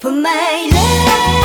For my love.